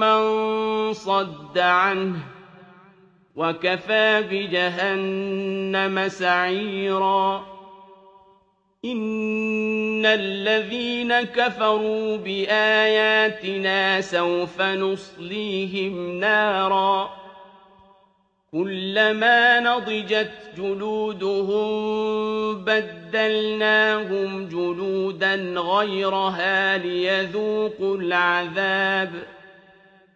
مَّن صَدَّ عَنْهُ ۚ وَكَفَىٰ بِجَهَنَّمَ سَعِيرًا إِنَّ الَّذِينَ كَفَرُوا بِآيَاتِنَا سَوْفَ نُصْلِيهِمْ نَارًا كُلَّمَا نَضِجَتْ جُلُودُهُم بَدَّلْنَاهُمْ جُلُودًا غَيْرَهَا لِيَذُوقُوا الْعَذَابَ ۗ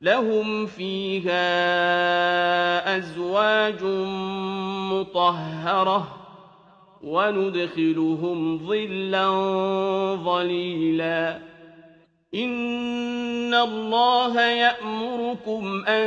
لَّهُمْ فِيهَا أَزْوَاجٌ مُّطَهَّرَةٌ وَنُدْخِلُهُمْ ظِلًّا ظَلِيلًا. إِنَّ اللَّهَ يَأْمُرُكُمْ أَن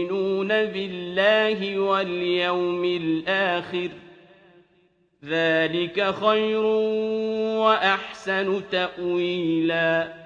بِاللَّهِ وَالْيَوْمِ الْآخِرِ ۚ ذَٰلِكَ خَيْرٌ وَأَحْسَنُ تَأْوِيلًا